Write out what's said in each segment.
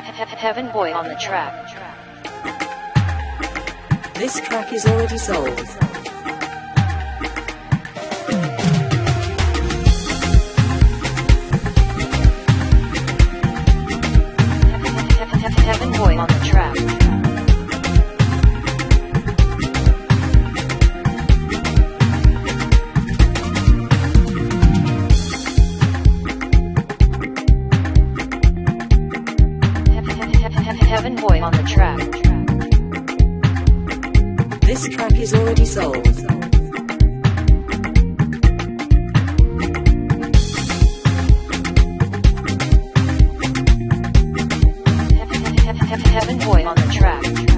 Heaven Boy on the track. This track is already sold. Heaven Boy on the track. Heaven Boy on the track. This track is already sold. Heaven Boy on the track.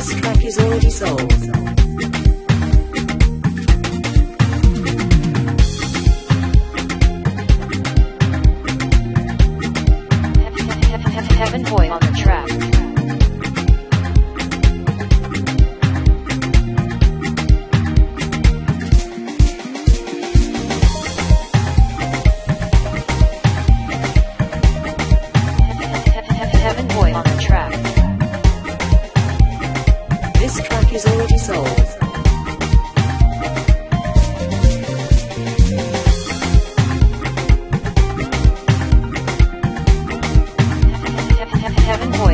This track is already sold.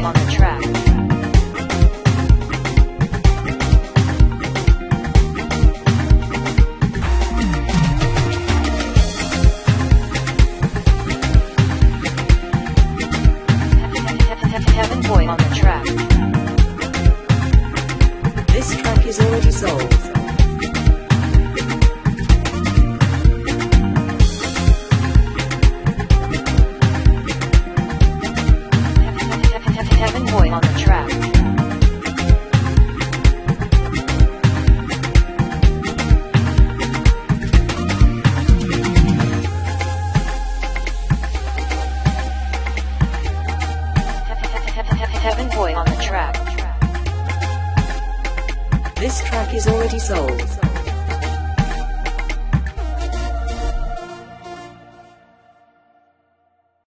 On the track. Boy on the track. This track is already sold. Heaven Boy on the track. This track is already sold.